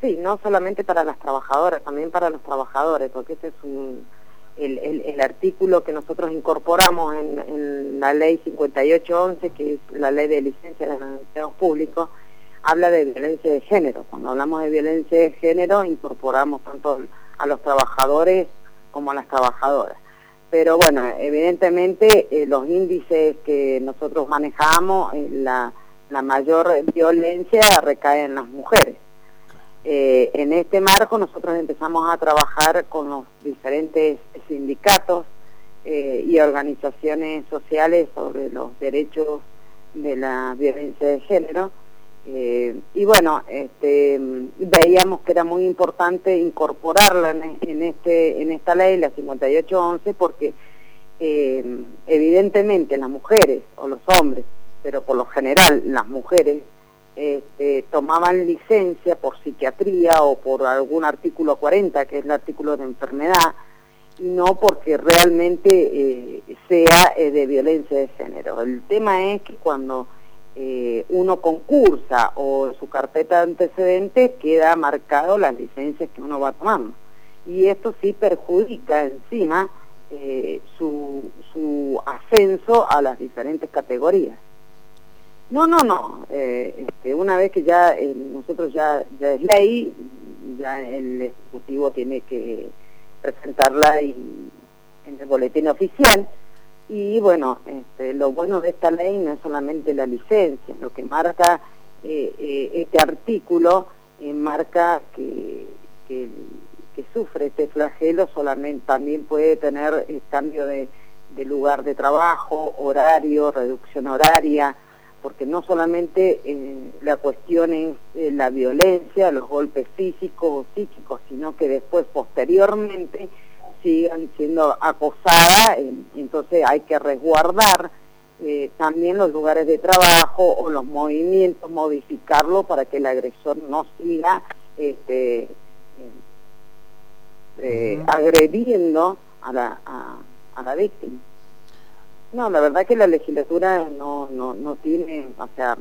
Sí, no solamente para las trabajadoras, también para los trabajadores, porque ese es un, el, el, artículo que nosotros incorporamos en, la ley 5811, que es la ley de licencia de los empleados públicos, habla de violencia de género. Cuando hablamos de violencia de género, incorporamos tanto a los trabajadores como a las trabajadoras. Pero bueno, evidentemente eh, los índices que nosotros manejamos, eh, la, la mayor violencia recae en las mujeres. Eh, en este marco nosotros empezamos a trabajar con los diferentes sindicatos eh, y organizaciones sociales sobre los derechos de la violencia de género. Eh, y bueno, este, veíamos que era muy importante incorporarla en, este, en esta ley, la 5811, porque evidentemente las mujeres o los hombres, pero por lo general las mujeres, este, tomaban licencia por psiquiatría o por algún artículo 40, que es el artículo de enfermedad, y no porque realmente eh, sea eh, de violencia de género. El tema es que cuando eh, uno concursa o su carpeta de antecedentes queda marcado las licencias que uno va tomando. Y esto sí perjudica encima su, su ascenso a las diferentes categorías. No, no, no. Eh, este, una vez que ya eh, nosotros ya, ya es ley, ya el Ejecutivo tiene que presentarla en el boletín oficial. Y bueno, este, lo bueno de esta ley no es solamente la licencia, lo que marca eh, este artículo marca que, sufre este flagelo solamente también puede tener cambio de, de lugar de trabajo, horario, reducción horaria, porque no solamente eh, la cuestión es eh, la violencia, los golpes físicos o psíquicos, sino que después, posteriormente, sigan siendo acosadas, eh, entonces hay que resguardar también los lugares de trabajo o los movimientos, modificarlo para que el agresor no siga este, agrediendo a la, a la víctima. No, la verdad que la legislatura no, no, no tiene, o sea,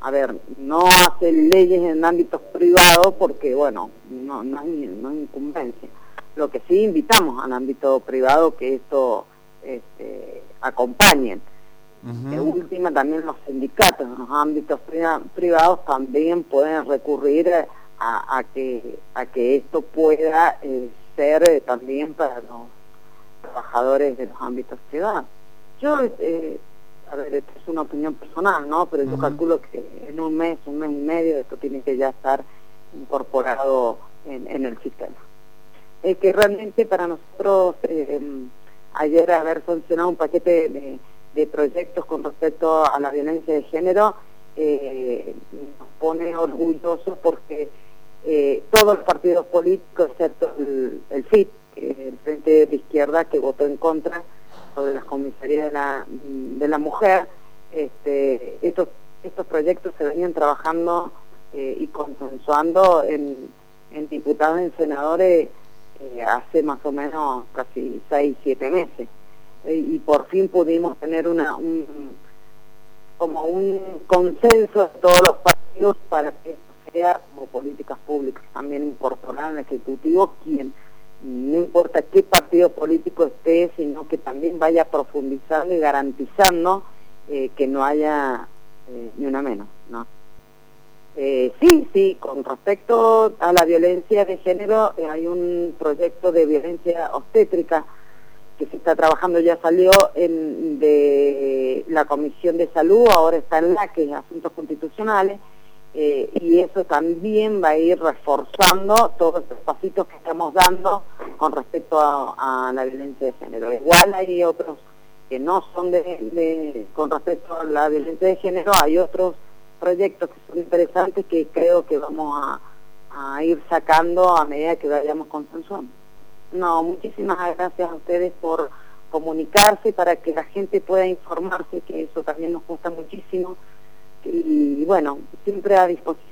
a ver, no hace leyes en ámbitos privados porque, bueno, no, no, hay, no incumbencia. Lo que sí invitamos al ámbito privado que esto este, acompañen. De última, también los sindicatos en los ámbitos privados también pueden recurrir a, que, a que esto pueda eh, ser eh, también para los trabajadores de los ámbitos privados. Yo, eh, a ver, esto es una opinión personal, ¿no? Pero yo calculo que en un mes, un mes y medio, esto tiene que ya estar incorporado en, el sistema. Que realmente para nosotros, eh, ayer haber sancionado un paquete de, proyectos con respecto a la violencia de género, eh, nos pone orgullosos porque eh, todos los partidos políticos, excepto el, el FIT, el Frente de Izquierda, que votó en contra, de las comisarías de la, de la mujer, este, estos, estos proyectos se venían trabajando eh, y consensuando en, en diputados y senadores eh, hace más o menos casi seis, siete meses. Eh, y por fin pudimos tener una un, como un consenso de todos los partidos para que sea como políticas públicas también incorporar al Ejecutivo quien no importa qué partido político esté, sino que también vaya profundizando y garantizando eh, que no haya eh, ni una menos, ¿no? Eh, sí, sí, con respecto a la violencia de género, hay un proyecto de violencia obstétrica que se está trabajando, ya salió en, de la Comisión de Salud, ahora está en la que es Asuntos Constitucionales, eh, y eso también va a ir reforzando todos los pasitos que estamos dando con respecto a, la violencia de género. Igual hay otros que no son de, con respecto a la violencia de género, hay otros proyectos que son interesantes que creo que vamos a, ir sacando a medida que vayamos consensuando. No, muchísimas gracias a ustedes por comunicarse para que la gente pueda informarse, que eso también nos gusta muchísimo y bueno, siempre a disposición.